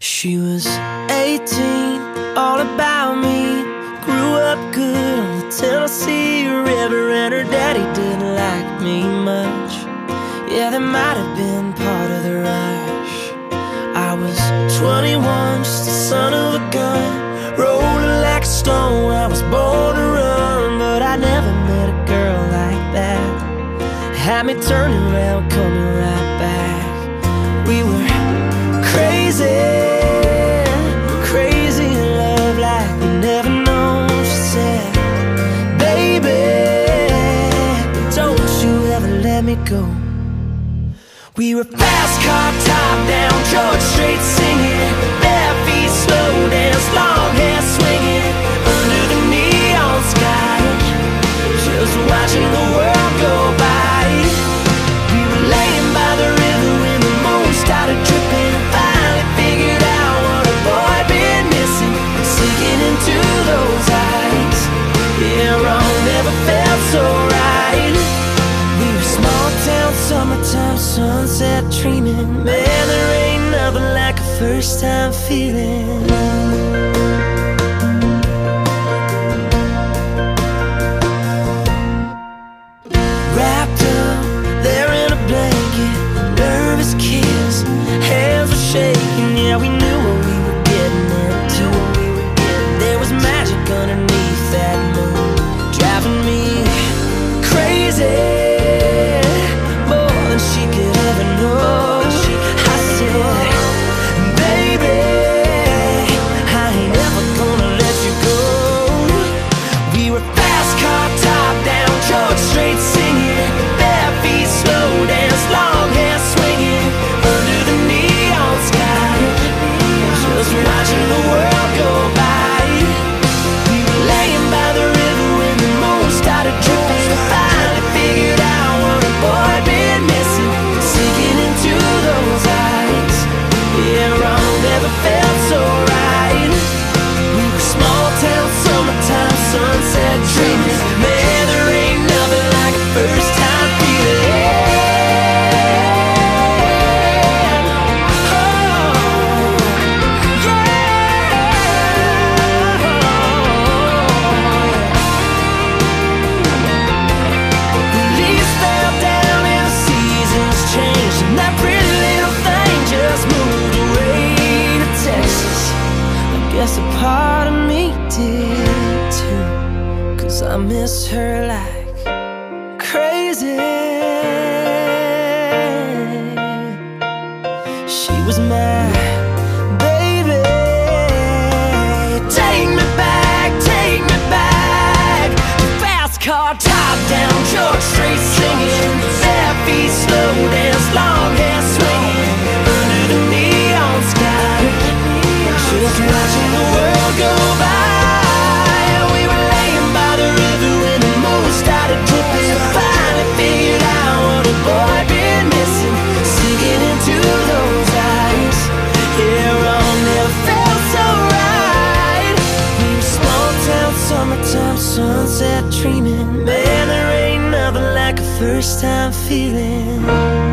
She was 18, all about me. Grew up good on the Tennessee River And her daddy didn't like me much. Yeah, that might have been part of the rush. I was 21, just the son of a gun. Rolling like a stone, I was born to run But I never met a girl like that. Had me turning around, coming right back. We were go. We were fast car top down George Street. first time feeling. Wrapped up there in a blanket Nervous kiss Hands were shaking, yeah we knew I miss her like crazy. She was my baby. Take me back, take me back. Fast car, top down George Street. first time feeling.